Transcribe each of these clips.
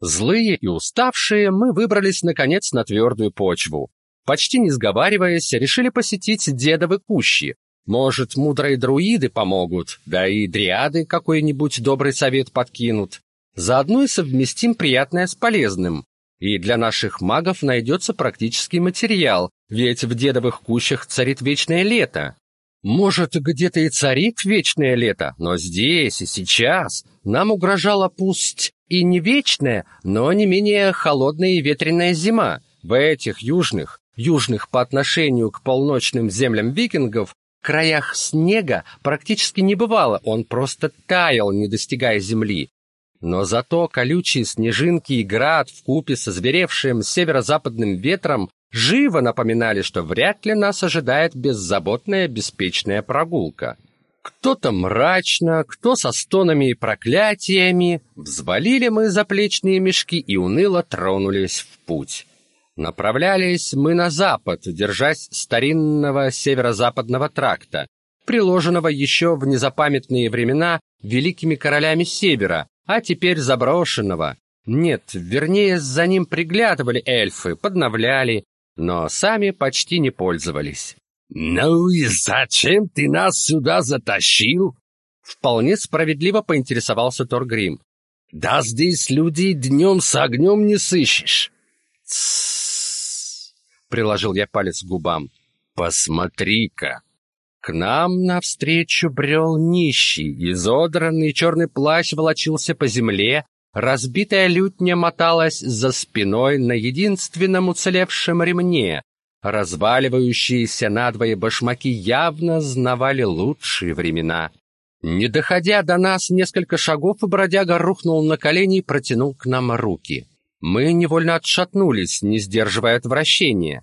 Злые и уставшие, мы выбрались, наконец, на твердую почву. Почти не сговариваясь, решили посетить дедовы кущи. Может, мудрые друиды помогут, да и дриады какой-нибудь добрый совет подкинут. Заодно и совместим приятное с полезным. И для наших магов найдется практический материал, ведь в дедовых кущах царит вечное лето. Может, где-то и царит вечное лето, но здесь и сейчас нам угрожала пусть и не вечная, но не менее холодная и ветреная зима. В этих южных, южных по отношению к полночным землям викингов, краях снега практически не бывало, он просто таял, не достигая земли. Но зато колючие снежинки и град вкупе со зверевшим северо-западным ветром живо напоминали, что вряд ли нас ожидает беззаботная беспечная прогулка. Кто-то мрачно, кто со стонами и проклятиями, взвалили мы заплечные мешки и уныло тронулись в путь. Направлялись мы на запад, держась старинного северо-западного тракта, приложенного еще в незапамятные времена великими королями севера, а теперь заброшенного. Нет, вернее, за ним приглядывали эльфы, подновляли, но сами почти не пользовались. «Ну и зачем ты нас сюда затащил?» Вполне справедливо поинтересовался Торгрим. «Да здесь людей днем с огнем не сыщешь». «Тссс!» — приложил я палец к губам. «Посмотри-ка!» К нам навстречу брел нищий, изодранный черный плащ волочился по земле, разбитая лютня моталась за спиной на единственном уцелевшем ремне, разваливающиеся надвое башмаки явно знавали лучшие времена. Не доходя до нас несколько шагов, бродяга рухнул на колени и протянул к нам руки. Мы невольно отшатнулись, не сдерживая отвращения.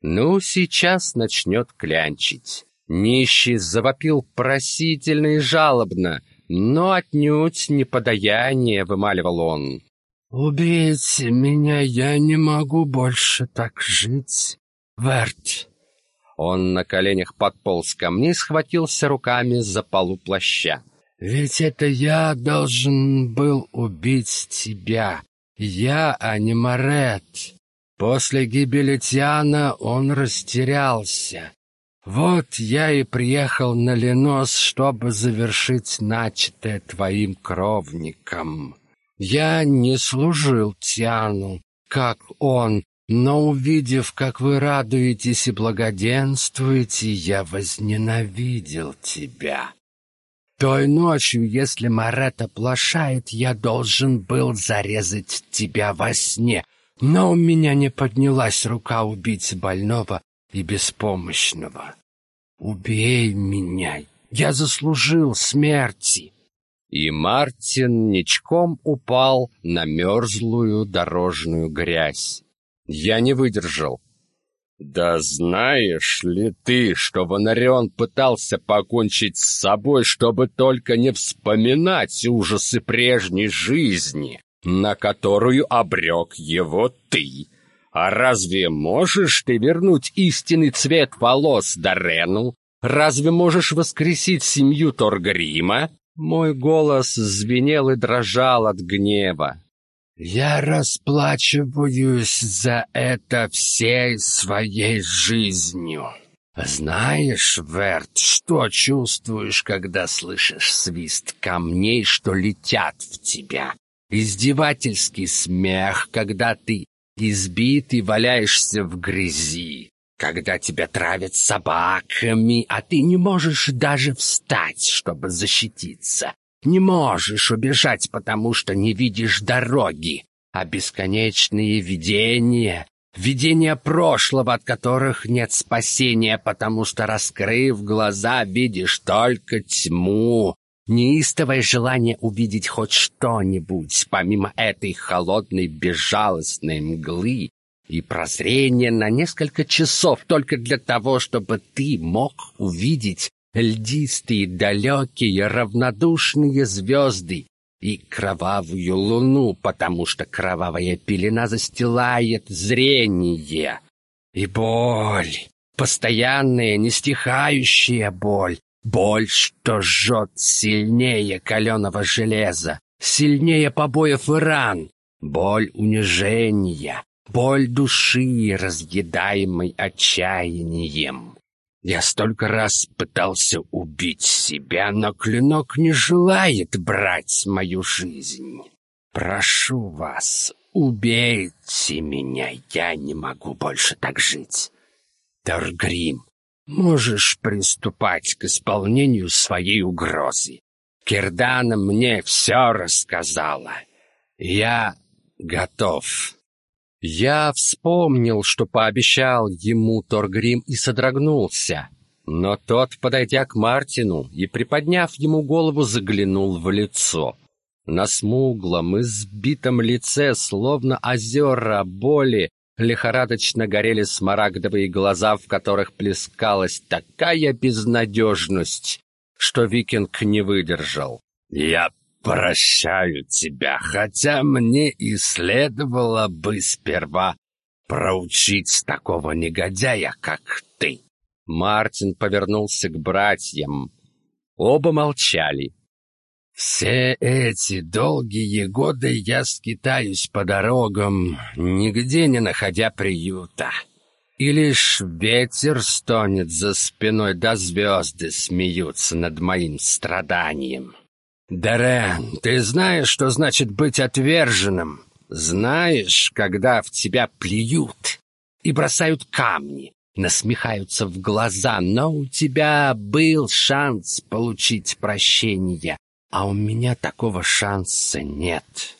Ну, сейчас начнет клянчить. Нищий завопил просительно и жалобно, но отнюдь не подаяние вымаливал он. «Убейте меня, я не могу больше так жить, Верт!» Он на коленях подполз ко мне и схватился руками за полу плаща. «Ведь это я должен был убить тебя, я, а не Марет. После гибели Тиана он растерялся. Вот я и приехал на Ленос, чтобы завершить начатое твоим кровником. Я не служил Тиану, как он, но увидев, как вы радуетесь и благоденствуете, я возненавидел тебя. Той ночью, если Марет оплошает, я должен был зарезать тебя во сне, но у меня не поднялась рука убить больного, и беспомощного. Убей меня, я заслужил смерти. И Мартин ничком упал на мерзлую дорожную грязь. Я не выдержал. «Да знаешь ли ты, что Вонарион пытался покончить с собой, чтобы только не вспоминать ужасы прежней жизни, на которую обрек его ты?» А разве можешь ты вернуть истинный цвет волос Дорену? Разве можешь воскресить семью Торгрима? Мой голос звенел и дрожал от гнева. Я расплачиваюсь за это всей своей жизнью. Знаешь, Верт, что чувствуешь, когда слышишь свист камней, что летят в тебя? Издевательский смех, когда ты избит и валяешься в грязи, когда тебя травят собаками, а ты не можешь даже встать, чтобы защититься. Не можешь убежать, потому что не видишь дороги, а бесконечные видения, видения прошлого, от которых нет спасения, потому что, раскрыв глаза, видишь только тьму, неистовое желание увидеть хоть что-нибудь, помимо этой холодной безжалостной мглы, и прозрение на несколько часов только для того, чтобы ты мог увидеть льдистые, далекие, равнодушные звезды и кровавую луну, потому что кровавая пелена застилает зрение. И боль, постоянная, нестихающая боль, Боль, что жжет сильнее каленого железа, сильнее побоев и ран. боль унижения, боль души, разъедаемой отчаянием. Я столько раз пытался убить себя, но клинок не желает брать мою жизнь. Прошу вас, убейте меня, я не могу больше так жить. Торгрим, можешь приступать к исполнению своей угрозы. Кирдана мне все рассказала. Я готов. Я вспомнил, что пообещал ему Торгрим и содрогнулся. Но тот, подойдя к Мартину и приподняв ему голову, заглянул в лицо. На смуглом, избитом лице, словно озера боли, лихорадочно горели смарагдовые глаза, в которых плескалась такая безнадежность, что викинг не выдержал. «Я прощаю тебя, хотя мне и следовало бы сперва проучить такого негодяя, как ты». Мартин повернулся к братьям. Оба молчали. Все эти долгие годы я скитаюсь по дорогам, нигде не находя приюта. И лишь ветер стонет за спиной, да звезды смеются над моим страданием. Дарен, ты знаешь, что значит быть отверженным? Знаешь, когда в тебя плюют и бросают камни, насмехаются в глаза, но у тебя был шанс получить прощение, а у меня такого шанса нет.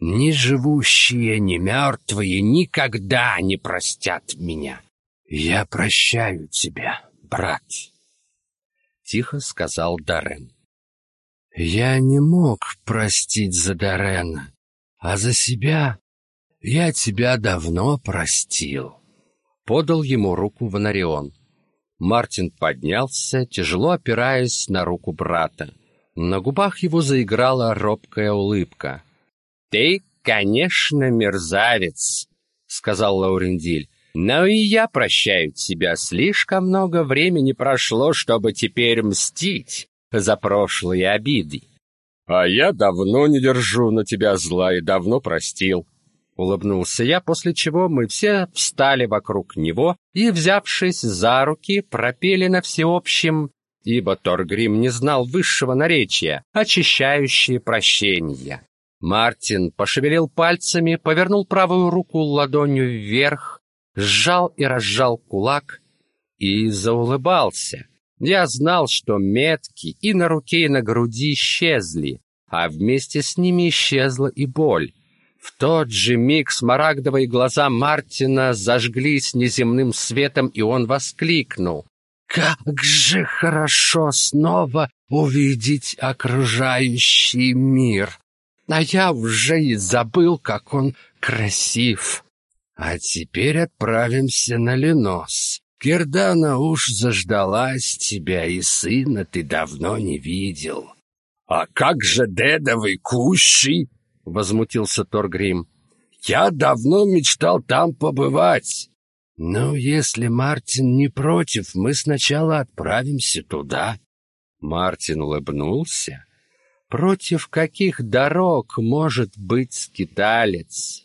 Ни живущие, ни мертвые никогда не простят меня. Я прощаю тебя, брат, — тихо сказал Дарен. Я не мог простить за Дарена, а за себя я тебя давно простил. Подал ему руку Ванарион. Мартин поднялся, тяжело опираясь на руку брата. На губах его заиграла робкая улыбка. «Ты, конечно, мерзавец», — сказал Лаурендиль. «Но и я прощаю тебя. Слишком много времени прошло, чтобы теперь мстить за прошлые обиды». «А я давно не держу на тебя зла и давно простил», — улыбнулся я, после чего мы все встали вокруг него и, взявшись за руки, пропели на всеобщем ибо Торгрим не знал высшего наречия, очищающее прощение. Мартин пошевелил пальцами, повернул правую руку ладонью вверх, сжал и разжал кулак и заулыбался. Я знал, что метки и на руке, и на груди исчезли, а вместе с ними исчезла и боль. В тот же миг смарагдовые глаза Мартина зажглись неземным светом, и он воскликнул. Как же хорошо снова увидеть окружающий мир. А я уже и забыл, как он красив. А теперь отправимся на Ленос. Кирдана уж заждалась тебя, и сына ты давно не видел. — А как же дедовый кущи? — возмутился Торгрим. — Я давно мечтал там побывать. «Ну, если Мартин не против, мы сначала отправимся туда». Мартин улыбнулся. «Против каких дорог может быть скиталец?»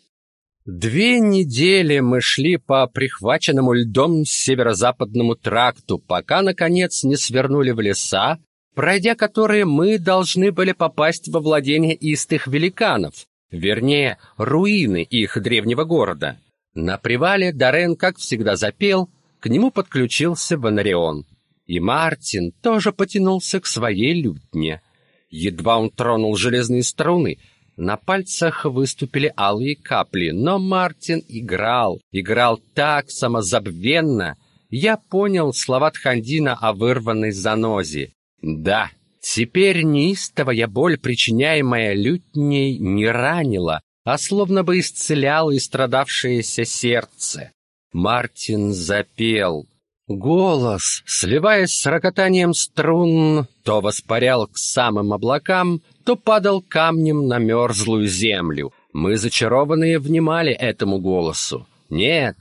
Две недели мы шли по прихваченному льдом северо-западному тракту, пока, наконец, не свернули в леса, пройдя которые мы должны были попасть во владение истых великанов, вернее, руины их древнего города. На привале Дорен, как всегда, запел, к нему подключился Бонарион. И Мартин тоже потянулся к своей лютне. Едва он тронул железные струны, на пальцах выступили алые капли, но Мартин играл, играл так самозабвенно. Я понял слова Тхандина о вырванной занозе. Да, теперь неистовая боль, причиняемая лютней, не ранила, а словно бы исцелял истрадавшееся сердце. Мартин запел. Голос, сливаясь с рокотанием струн, то воспарял к самым облакам, то падал камнем на мерзлую землю. Мы, зачарованные, внимали этому голосу. Нет,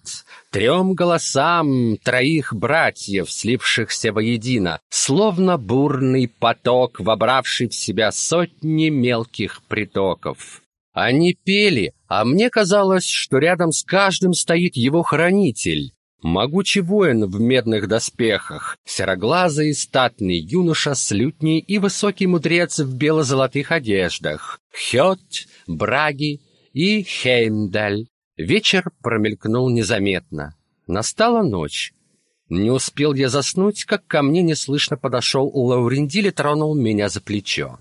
трем голосам троих братьев, слившихся воедино, словно бурный поток, вобравший в себя сотни мелких притоков. Они пели, а мне казалось, что рядом с каждым стоит его хранитель. Могучий воин в медных доспехах, сероглазый статный юноша с лютней и высокий мудрец в бело-золотых одеждах, Хёт, Браги и Хеймдаль. Вечер промелькнул незаметно. Настала ночь. Не успел я заснуть, как ко мне неслышно подошел Лаурендиль и тронул меня за плечо.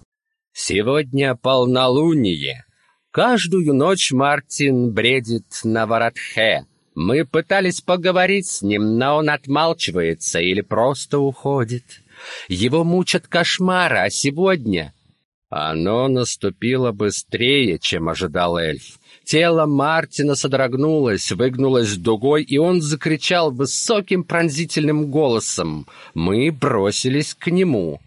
«Сегодня полнолуние. Каждую ночь Мартин бредит на Варатхе. Мы пытались поговорить с ним, но он отмалчивается или просто уходит. Его мучат кошмары, а сегодня... Оно наступило быстрее, чем ожидал эльф. Тело Мартина содрогнулось, выгнулось дугой, и он закричал высоким пронзительным голосом. Мы бросились к нему.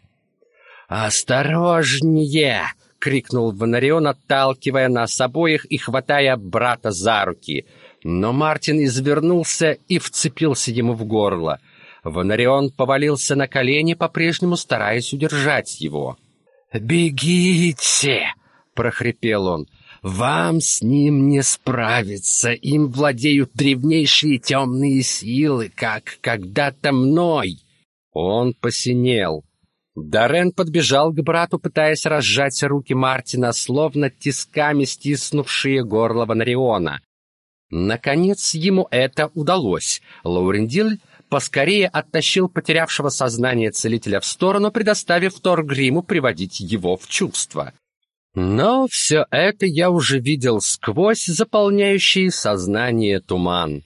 «Осторожнее!» — крикнул Ванарион, отталкивая нас обоих и хватая брата за руки — но Мартин извернулся и вцепился ему в горло. Вонарион повалился на колени, по-прежнему стараясь удержать его. «Бегите!» — прохрипел он. «Вам с ним не справиться. Им владеют древнейшие темные силы, как когда-то мной». Он посинел. Дарен подбежал к брату, пытаясь разжать руки Мартина, словно тисками стиснувшие горло Ванариона. Наконец ему это удалось. Лаурендиль поскорее оттащил потерявшего сознание целителя в сторону, предоставив Торгриму приводить его в чувство. Но все это я уже видел сквозь заполняющий сознание туман.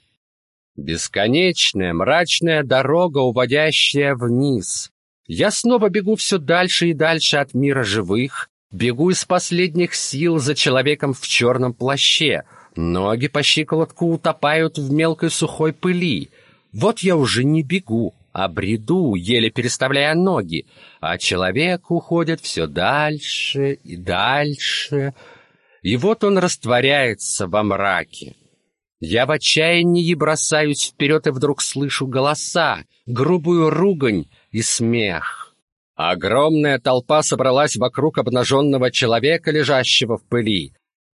Бесконечная мрачная дорога, уводящая вниз. Я снова бегу все дальше и дальше от мира живых, бегу из последних сил за человеком в черном плаще — Ноги по щиколотку утопают в мелкой сухой пыли. Вот я уже не бегу, а бреду, еле переставляя ноги, а человек уходит все дальше и дальше. И вот он растворяется во мраке. Я в отчаянии бросаюсь вперед и вдруг слышу голоса, грубую ругань и смех. Огромная толпа собралась вокруг обнаженного человека, лежащего в пыли.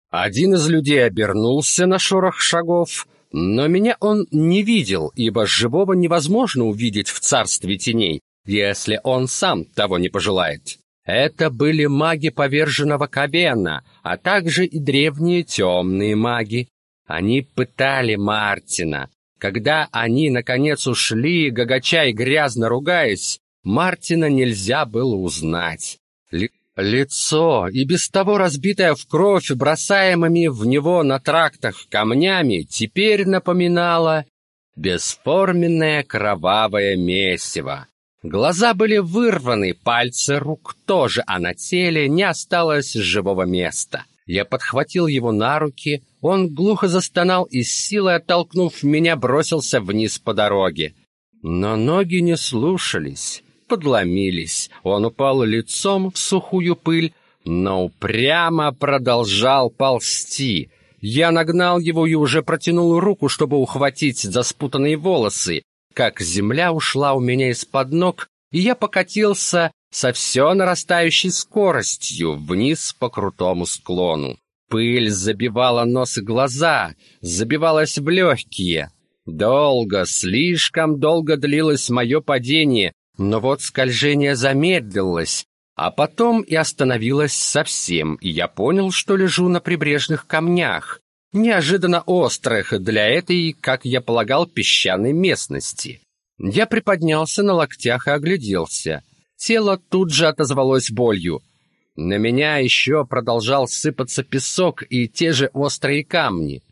Один из людей обернулся на шорох шагов, но меня он не видел, ибо живого невозможно увидеть в царстве теней, если он сам того не пожелает. Это были маги поверженного Кавена, а также и древние темные маги. Они пытали Мартина. Когда они, наконец, ушли, гагача и грязно ругаясь, Мартина нельзя было узнать. Лицо, и без того разбитое в кровь бросаемыми в него на трактах камнями, теперь напоминало бесформенное кровавое месиво. Глаза были вырваны, пальцы рук тоже, а на теле не осталось живого места. Я подхватил его на руки, он глухо застонал и с силой оттолкнув меня, бросился вниз по дороге. Но ноги не слушались подломились. Он упал лицом в сухую пыль, но упрямо продолжал ползти. Я нагнал его и уже протянул руку, чтобы ухватить за спутанные волосы, как земля ушла у меня из-под ног, и я покатился со все нарастающей скоростью вниз по крутому склону. Пыль забивала нос и глаза, забивалась в легкие. Долго, слишком долго длилось мое падение, но вот скольжение замедлилось, а потом и остановилось совсем, и я понял, что лежу на прибрежных камнях, неожиданно острых для этой, как я полагал, песчаной местности. Я приподнялся на локтях и огляделся. Тело тут же отозвалось болью. На меня еще продолжал сыпаться песок и те же острые камни.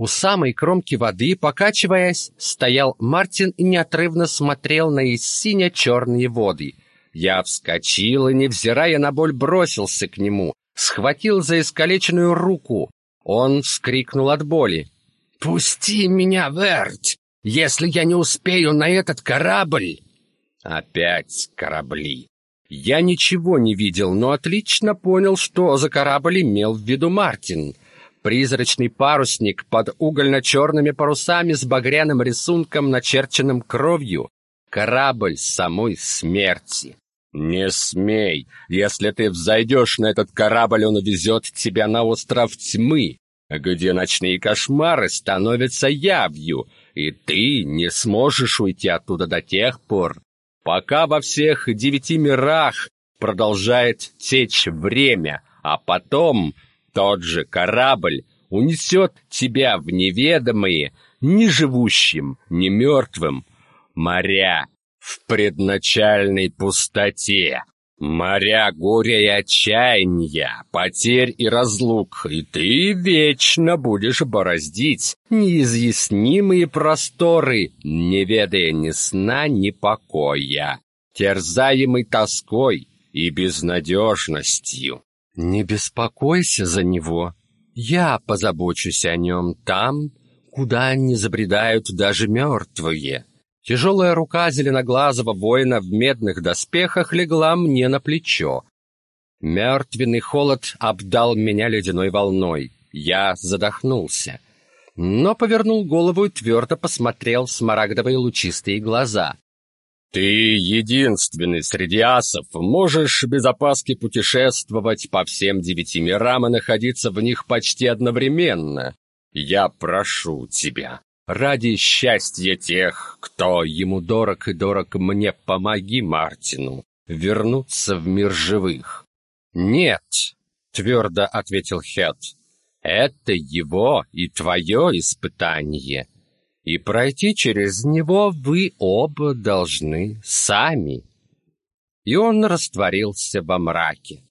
У самой кромки воды, покачиваясь, стоял Мартин и неотрывно смотрел на сине-черные воды. Я вскочил и, невзирая на боль, бросился к нему, схватил за искалеченную руку. Он вскрикнул от боли. «Пусти меня, Верт, если я не успею на этот корабль!» Опять корабли. Я ничего не видел, но отлично понял, что за корабль имел в виду Мартин — Призрачный парусник под угольно-черными парусами с багряным рисунком, начерченным кровью. Корабль самой смерти. «Не смей! Если ты взойдешь на этот корабль, он увезет тебя на остров тьмы, где ночные кошмары становятся явью, и ты не сможешь уйти оттуда до тех пор, пока во всех девяти мирах продолжает течь время, а потом тот же корабль унесет тебя в неведомые, ни живущим, ни мертвым моря в предначальной пустоте. Моря горя и отчаяния, потерь и разлук, и ты вечно будешь бороздить неизъяснимые просторы, не ведая ни сна, ни покоя, терзаемый тоской и безнадежностью. Не беспокойся за него, я позабочусь о нем там, куда не забредают даже мертвые. Тяжелая рука зеленоглазого воина в медных доспехах легла мне на плечо. Мертвенный холод обдал меня ледяной волной. Я задохнулся, но повернул голову и твердо посмотрел в смарагдовые лучистые глаза. «Ты единственный среди асов можешь без опаски путешествовать по всем девяти мирам и находиться в них почти одновременно. Я прошу тебя, Ради счастья тех, кто ему дорог и дорог мне, помоги Мартину вернуться в мир живых. Нет, твердо ответил Хет. Это его и твое испытание. И пройти через него вы оба должны сами. И он растворился во мраке.